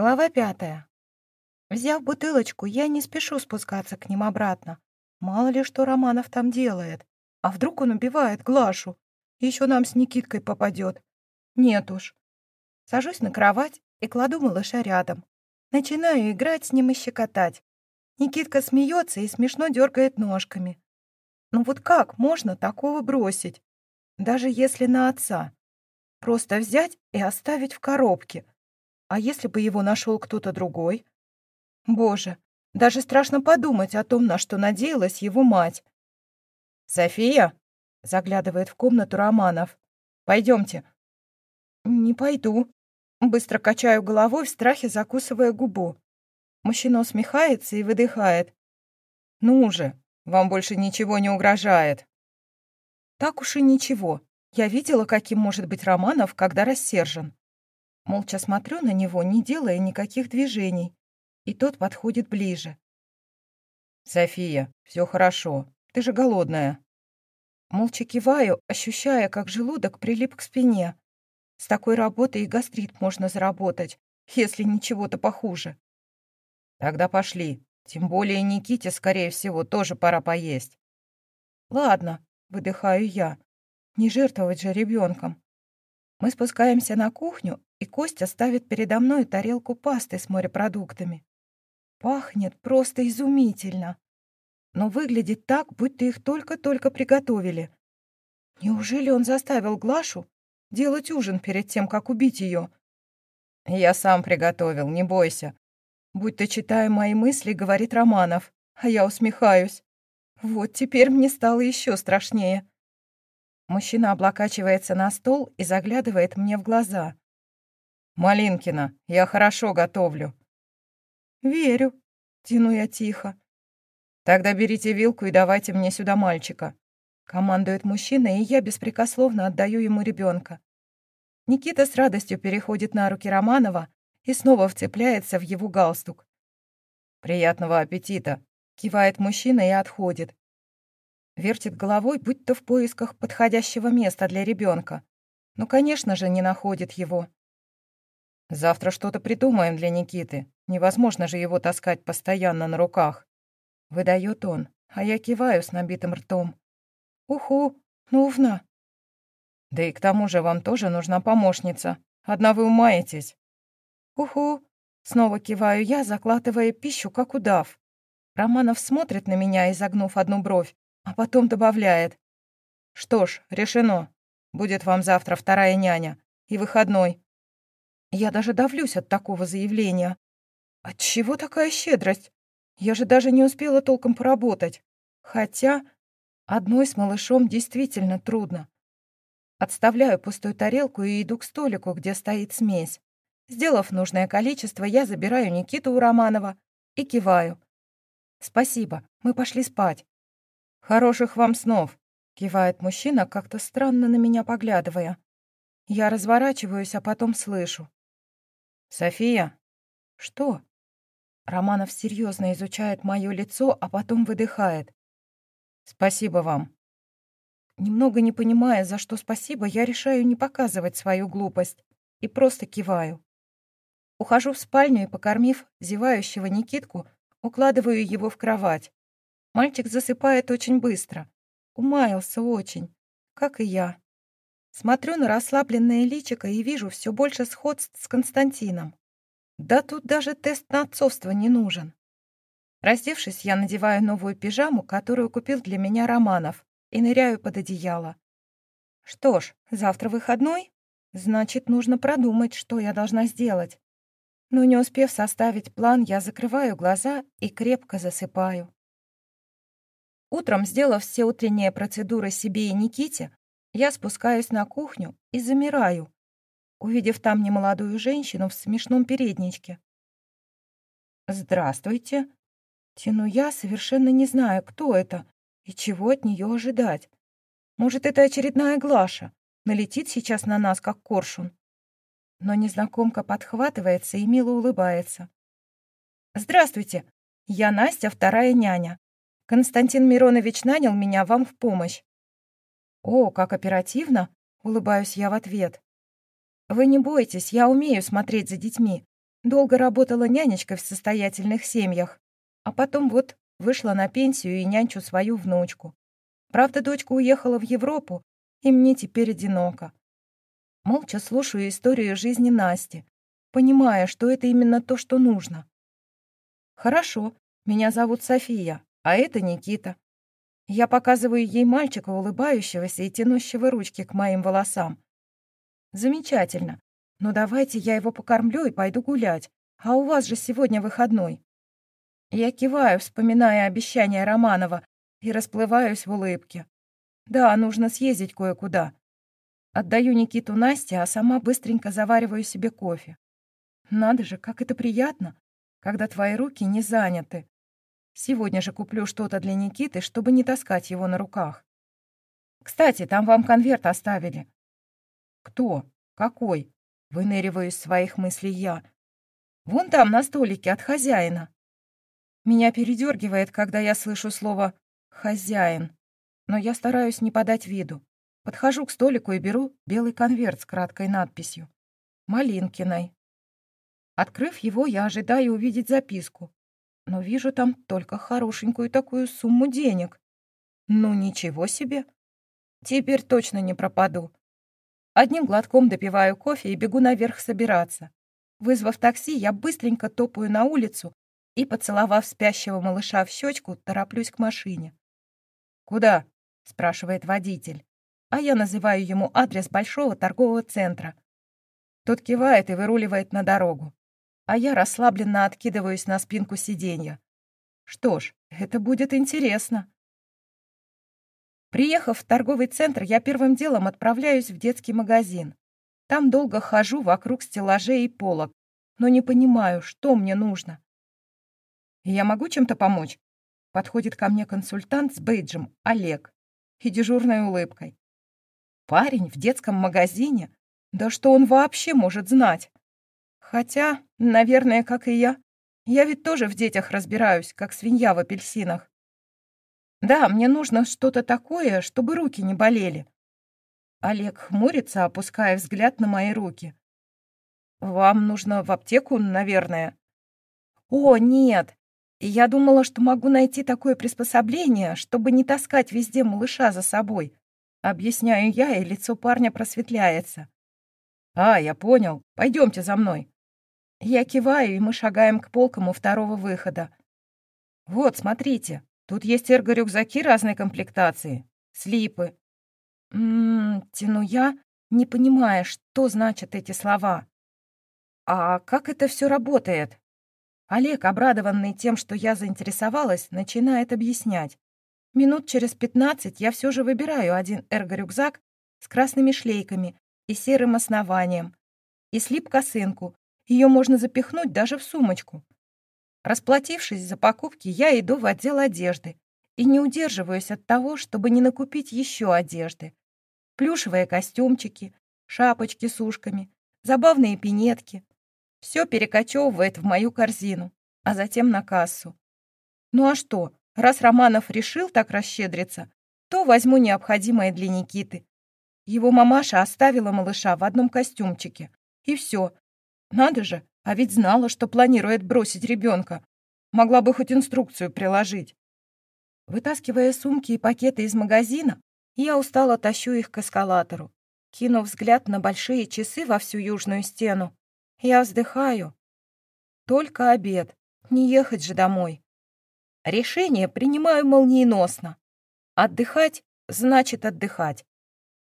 Глава пятая. Взяв бутылочку, я не спешу спускаться к ним обратно. Мало ли что Романов там делает. А вдруг он убивает Глашу? Еще нам с Никиткой попадет. Нет уж. Сажусь на кровать и кладу малыша рядом. Начинаю играть с ним и щекотать. Никитка смеется и смешно дергает ножками. Ну вот как можно такого бросить? Даже если на отца. Просто взять и оставить в коробке. А если бы его нашел кто-то другой? Боже, даже страшно подумать о том, на что надеялась его мать. «София?» — заглядывает в комнату Романов. «Пойдемте». «Не пойду». Быстро качаю головой, в страхе закусывая губу. Мужчина усмехается и выдыхает. «Ну же, вам больше ничего не угрожает». Так уж и ничего. Я видела, каким может быть Романов, когда рассержен. Молча смотрю на него, не делая никаких движений. И тот подходит ближе. «София, все хорошо. Ты же голодная». Молча киваю, ощущая, как желудок прилип к спине. С такой работой и гастрит можно заработать, если ничего-то похуже. Тогда пошли. Тем более Никите, скорее всего, тоже пора поесть. Ладно, выдыхаю я. Не жертвовать же ребенком. Мы спускаемся на кухню, и Костя ставит передо мной тарелку пасты с морепродуктами. Пахнет просто изумительно. Но выглядит так, будто их только-только приготовили. Неужели он заставил Глашу делать ужин перед тем, как убить ее? Я сам приготовил, не бойся. Будь-то читая мои мысли, говорит Романов, а я усмехаюсь. Вот теперь мне стало еще страшнее. Мужчина облокачивается на стол и заглядывает мне в глаза. «Малинкина, я хорошо готовлю». «Верю», — тяну я тихо. «Тогда берите вилку и давайте мне сюда мальчика», — командует мужчина, и я беспрекословно отдаю ему ребенка. Никита с радостью переходит на руки Романова и снова вцепляется в его галстук. «Приятного аппетита!» — кивает мужчина и отходит. Вертит головой, будто в поисках подходящего места для ребенка. Но, конечно же, не находит его. Завтра что-то придумаем для Никиты. Невозможно же его таскать постоянно на руках. Выдает он, а я киваю с набитым ртом. Уху, нужно. Да и к тому же вам тоже нужна помощница. Одна вы умаетесь. Уху. Снова киваю я, закладывая пищу, как удав. Романов смотрит на меня, изогнув одну бровь, а потом добавляет. «Что ж, решено. Будет вам завтра вторая няня. И выходной». Я даже давлюсь от такого заявления. Отчего такая щедрость? Я же даже не успела толком поработать. Хотя одной с малышом действительно трудно. Отставляю пустую тарелку и иду к столику, где стоит смесь. Сделав нужное количество, я забираю Никиту у Романова и киваю. «Спасибо, мы пошли спать». «Хороших вам снов», — кивает мужчина, как-то странно на меня поглядывая. Я разворачиваюсь, а потом слышу. «София?» «Что?» Романов серьезно изучает мое лицо, а потом выдыхает. «Спасибо вам». Немного не понимая, за что спасибо, я решаю не показывать свою глупость и просто киваю. Ухожу в спальню и, покормив зевающего Никитку, укладываю его в кровать. Мальчик засыпает очень быстро. Умаялся очень, как и я. Смотрю на расслабленное личико и вижу все больше сходств с Константином. Да тут даже тест на отцовство не нужен. Раздевшись, я надеваю новую пижаму, которую купил для меня Романов, и ныряю под одеяло. Что ж, завтра выходной, значит, нужно продумать, что я должна сделать. Но не успев составить план, я закрываю глаза и крепко засыпаю. Утром, сделав все утренние процедуры себе и Никите, я спускаюсь на кухню и замираю, увидев там немолодую женщину в смешном передничке. «Здравствуйте!» Тяну я, совершенно не знаю, кто это и чего от нее ожидать. Может, это очередная Глаша, налетит сейчас на нас, как коршун. Но незнакомка подхватывается и мило улыбается. «Здравствуйте! Я Настя, вторая няня. Константин Миронович нанял меня вам в помощь». «О, как оперативно!» — улыбаюсь я в ответ. «Вы не бойтесь, я умею смотреть за детьми. Долго работала нянечкой в состоятельных семьях, а потом вот вышла на пенсию и нянчу свою внучку. Правда, дочка уехала в Европу, и мне теперь одиноко. Молча слушаю историю жизни Насти, понимая, что это именно то, что нужно. Хорошо, меня зовут София, а это Никита. Я показываю ей мальчика, улыбающегося и тянущего ручки к моим волосам. Замечательно. Но давайте я его покормлю и пойду гулять. А у вас же сегодня выходной. Я киваю, вспоминая обещание Романова, и расплываюсь в улыбке. Да, нужно съездить кое-куда. Отдаю Никиту Насте, а сама быстренько завариваю себе кофе. Надо же, как это приятно, когда твои руки не заняты. Сегодня же куплю что-то для Никиты, чтобы не таскать его на руках. Кстати, там вам конверт оставили. Кто? Какой? Выныриваю из своих мыслей я. Вон там, на столике, от хозяина. Меня передергивает, когда я слышу слово «хозяин», но я стараюсь не подать виду. Подхожу к столику и беру белый конверт с краткой надписью «Малинкиной». Открыв его, я ожидаю увидеть записку, но вижу там только хорошенькую такую сумму денег. Ну, ничего себе. Теперь точно не пропаду. Одним глотком допиваю кофе и бегу наверх собираться. Вызвав такси, я быстренько топаю на улицу и, поцеловав спящего малыша в щечку, тороплюсь к машине. «Куда?» — спрашивает водитель. А я называю ему адрес большого торгового центра. Тот кивает и выруливает на дорогу а я расслабленно откидываюсь на спинку сиденья. Что ж, это будет интересно. Приехав в торговый центр, я первым делом отправляюсь в детский магазин. Там долго хожу вокруг стеллажей и полок, но не понимаю, что мне нужно. «Я могу чем-то помочь?» Подходит ко мне консультант с бейджем Олег и дежурной улыбкой. «Парень в детском магазине? Да что он вообще может знать?» Хотя, наверное, как и я. Я ведь тоже в детях разбираюсь, как свинья в апельсинах. Да, мне нужно что-то такое, чтобы руки не болели. Олег хмурится, опуская взгляд на мои руки. Вам нужно в аптеку, наверное. О, нет. Я думала, что могу найти такое приспособление, чтобы не таскать везде малыша за собой. Объясняю я, и лицо парня просветляется. А, я понял. Пойдемте за мной. Я киваю, и мы шагаем к полкам у второго выхода. Вот, смотрите, тут есть эрго-рюкзаки разной комплектации, слипы. Ммм, тяну я, не понимая, что значат эти слова. А как это все работает? Олег, обрадованный тем, что я заинтересовалась, начинает объяснять. Минут через пятнадцать я все же выбираю один эрго-рюкзак с красными шлейками и серым основанием, и слип-косынку, ее можно запихнуть даже в сумочку. Расплатившись за покупки, я иду в отдел одежды и не удерживаюсь от того, чтобы не накупить еще одежды. Плюшевые костюмчики, шапочки с ушками, забавные пинетки. Все перекочевывает в мою корзину, а затем на кассу. Ну а что, раз Романов решил так расщедриться, то возьму необходимое для Никиты. Его мамаша оставила малыша в одном костюмчике. И все, надо же, а ведь знала, что планирует бросить ребенка. Могла бы хоть инструкцию приложить. Вытаскивая сумки и пакеты из магазина, я устало тащу их к эскалатору. Кинув взгляд на большие часы во всю южную стену, я вздыхаю. Только обед, не ехать же домой. Решение принимаю молниеносно. Отдыхать значит отдыхать.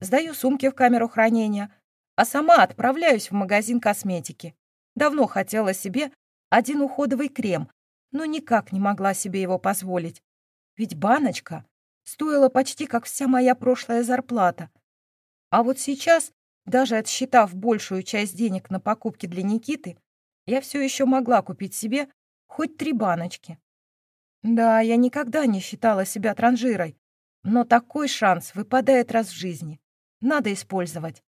Сдаю сумки в камеру хранения, а сама отправляюсь в магазин косметики. Давно хотела себе один уходовый крем, но никак не могла себе его позволить. Ведь баночка стоила почти как вся моя прошлая зарплата. А вот сейчас, даже отсчитав большую часть денег на покупки для Никиты, я все еще могла купить себе хоть три баночки. Да, я никогда не считала себя транжирой, но такой шанс выпадает раз в жизни. Надо использовать.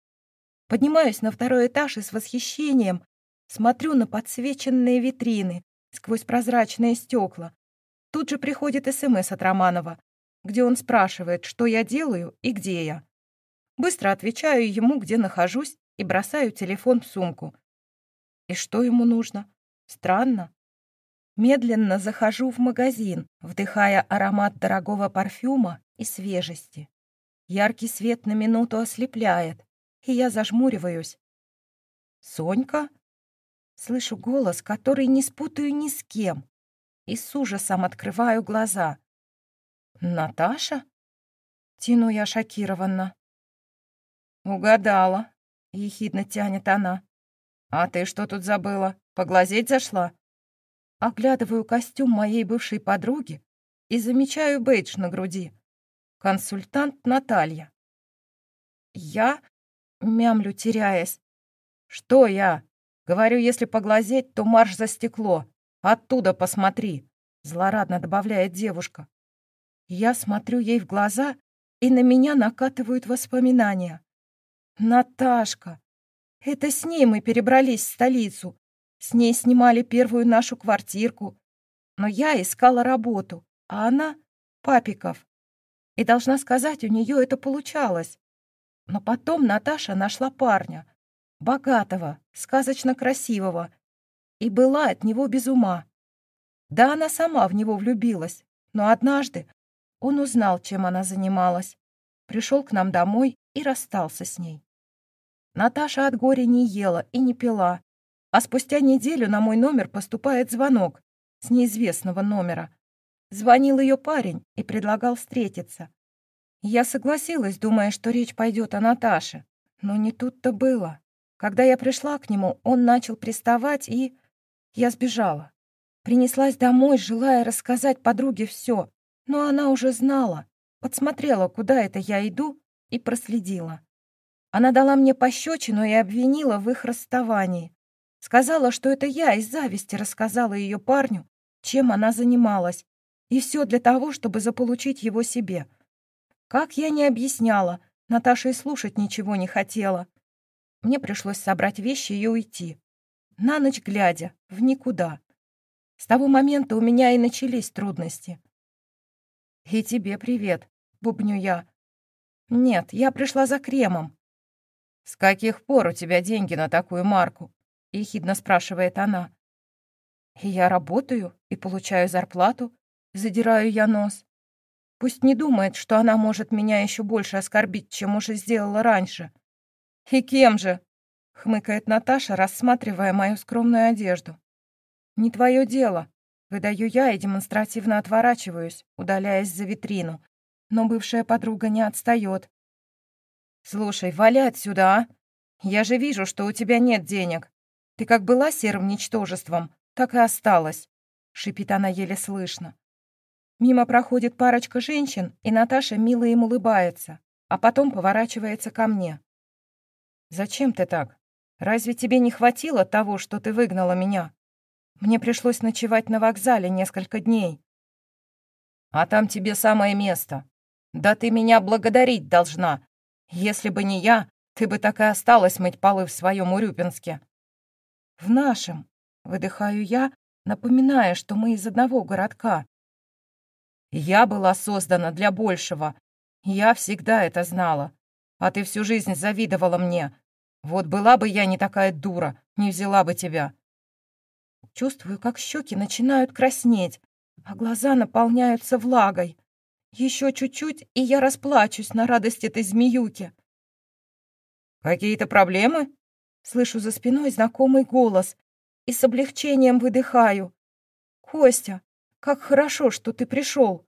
Поднимаюсь на второй этаж и с восхищением смотрю на подсвеченные витрины сквозь прозрачные стекла. Тут же приходит СМС от Романова, где он спрашивает, что я делаю и где я. Быстро отвечаю ему, где нахожусь, и бросаю телефон в сумку. И что ему нужно? Странно. Медленно захожу в магазин, вдыхая аромат дорогого парфюма и свежести. Яркий свет на минуту ослепляет, и я зажмуриваюсь. «Сонька?» Слышу голос, который не спутаю ни с кем, и с ужасом открываю глаза. «Наташа?» Тяну я шокированно. «Угадала», — ехидно тянет она. «А ты что тут забыла? Поглазеть зашла?» Оглядываю костюм моей бывшей подруги и замечаю бейдж на груди. Консультант Наталья. Я мямлю, теряясь. «Что я?» Говорю, если поглазеть, то марш за стекло. Оттуда посмотри, злорадно добавляет девушка. Я смотрю ей в глаза, и на меня накатывают воспоминания. Наташка. Это с ней мы перебрались в столицу. С ней снимали первую нашу квартирку. Но я искала работу, а она — папиков. И должна сказать, у нее это получалось. Но потом Наташа нашла парня. Богатого, сказочно красивого. И была от него без ума. Да, она сама в него влюбилась. Но однажды он узнал, чем она занималась. Пришел к нам домой и расстался с ней. Наташа от горя не ела и не пила, а спустя неделю на мой номер поступает звонок с неизвестного номера. Звонил ее парень и предлагал встретиться. Я согласилась, думая, что речь пойдет о Наташе, но не тут-то было. Когда я пришла к нему, он начал приставать, и... Я сбежала. Принеслась домой, желая рассказать подруге все, но она уже знала, подсмотрела, куда это я иду, и проследила. Она дала мне пощечину и обвинила в их расставании. Сказала, что это я из зависти рассказала ее парню, чем она занималась, и все для того, чтобы заполучить его себе. Как я не объясняла, Наташа и слушать ничего не хотела. Мне пришлось собрать вещи и уйти. На ночь глядя, в никуда. С того момента у меня и начались трудности. «И тебе привет», — бубню я. «Нет, я пришла за кремом». «С каких пор у тебя деньги на такую марку?» — ехидно спрашивает она. И «Я работаю и получаю зарплату», — задираю я нос. Пусть не думает, что она может меня еще больше оскорбить, чем уже сделала раньше. «И кем же?» — хмыкает Наташа, рассматривая мою скромную одежду. «Не твое дело», — выдаю я и демонстративно отворачиваюсь, удаляясь за витрину, но бывшая подруга не отстает. «Слушай, вали отсюда, а! Я же вижу, что у тебя нет денег. Ты как была серым ничтожеством, так и осталась», — шипит она еле слышно. Мимо проходит парочка женщин, и Наташа мило им улыбается, а потом поворачивается ко мне. «Зачем ты так? Разве тебе не хватило того, что ты выгнала меня? Мне пришлось ночевать на вокзале несколько дней». «А там тебе самое место. Да ты меня благодарить должна. Если бы не я, ты бы так и осталась мыть полы в своем Урюпинске». «В нашем», — выдыхаю я, напоминая, что мы из одного городка. «Я была создана для большего. Я всегда это знала. А ты всю жизнь завидовала мне. Вот была бы я не такая дура, не взяла бы тебя». Чувствую, как щеки начинают краснеть, а глаза наполняются влагой. Еще чуть-чуть, и я расплачусь на радость этой змеюки. «Какие-то проблемы?» Слышу за спиной знакомый голос и с облегчением выдыхаю. «Костя, как хорошо, что ты пришел!»